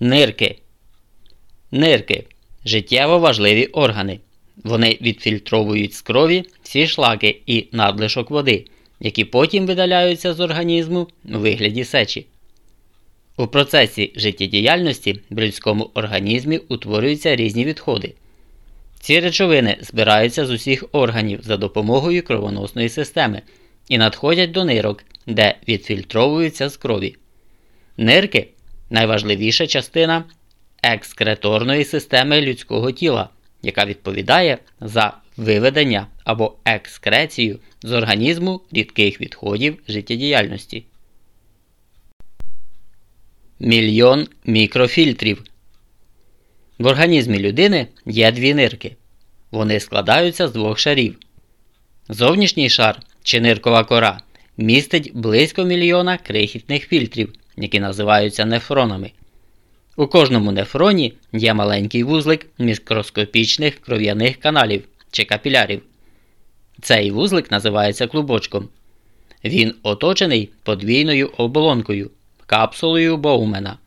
Нирки. Нирки життєво важливі органи. Вони відфільтровують з крові всі шлаки і надлишок води, які потім видаляються з організму у вигляді сечі. У процесі життєдіяльності в людському організмі утворюються різні відходи. Ці речовини збираються з усіх органів за допомогою кровоносної системи і надходять до нирок, де відфільтровуються з крові. Нирки найважливіша частина екскреторної системи людського тіла, яка відповідає за виведення або екскрецію з організму рідких відходів життєдіяльності. Мільйон мікрофільтрів. В організмі людини є дві нирки. Вони складаються з двох шарів. Зовнішній шар чи ниркова кора містить близько мільйона крихітних фільтрів, які називаються нефронами. У кожному нефроні є маленький вузлик мікроскопічних кров'яних каналів чи капілярів. Цей вузлик називається клубочком. Він оточений подвійною оболонкою, капсулою Боумена.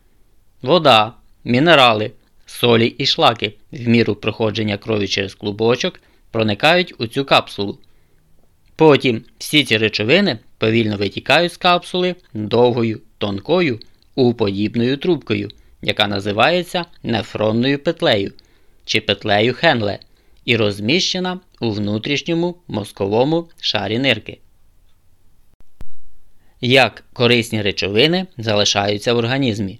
Вода, мінерали, солі і шлаки в міру проходження крові через клубочок проникають у цю капсулу. Потім всі ці речовини повільно витікають з капсули довгою, тонкою, уподібною трубкою яка називається нефронною петлею чи петлею Хенле і розміщена у внутрішньому мозковому шарі нирки. Як корисні речовини залишаються в організмі.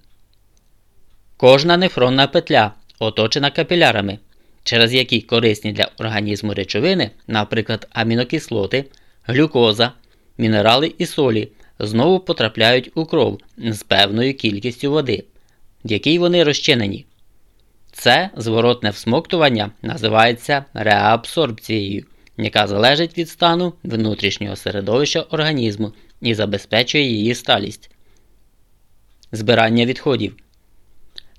Кожна нефронна петля оточена капілярами, через які корисні для організму речовини, наприклад, амінокислоти, глюкоза, мінерали і солі, знову потрапляють у кров з певною кількістю води в якій вони розчинені. Це зворотне всмоктування називається реабсорбцією, яка залежить від стану внутрішнього середовища організму і забезпечує її сталість. Збирання відходів.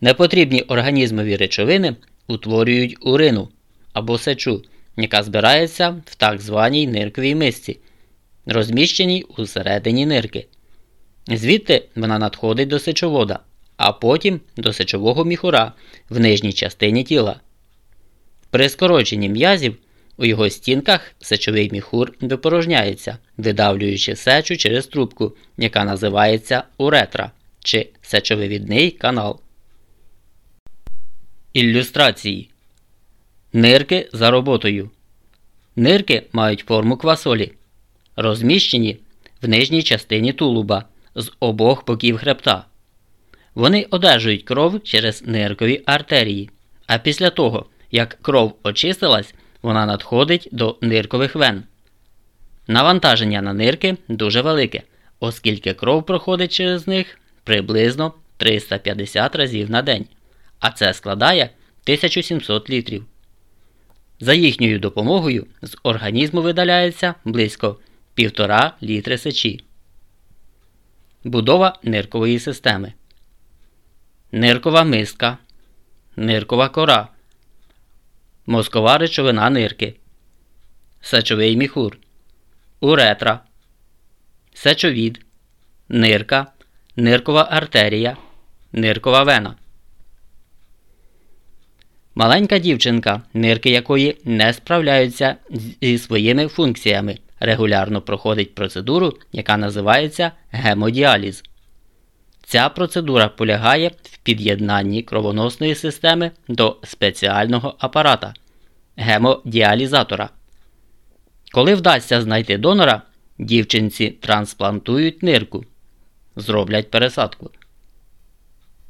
Непотрібні організмові речовини утворюють урину або сечу, яка збирається в так званій нирковій мисці, розміщеній у середині нирки. Звідти вона надходить до сечовода а потім до сечового міхура в нижній частині тіла. При скороченні м'язів у його стінках сечовий міхур випорожняється, видавлюючи сечу через трубку, яка називається уретра чи сечовивідний канал. Ілюстрації Нирки за роботою. Нирки мають форму квасолі, розміщені в нижній частині тулуба з обох боків хребта. Вони одержують кров через ниркові артерії, а після того, як кров очистилась, вона надходить до ниркових вен. Навантаження на нирки дуже велике, оскільки кров проходить через них приблизно 350 разів на день, а це складає 1700 літрів. За їхньою допомогою з організму видаляється близько 1,5 літри сечі. Будова ниркової системи. Ниркова миска, ниркова кора, мозкова речовина нирки, сечовий міхур, уретра, сечовід, нирка, ниркова артерія, ниркова вена. Маленька дівчинка, нирки якої не справляються зі своїми функціями, регулярно проходить процедуру, яка називається гемодіаліз. Ця процедура полягає в під'єднанні кровоносної системи до спеціального апарата гемодіалізатора. Коли вдасться знайти донора, дівчинці трансплантують нирку, зроблять пересадку.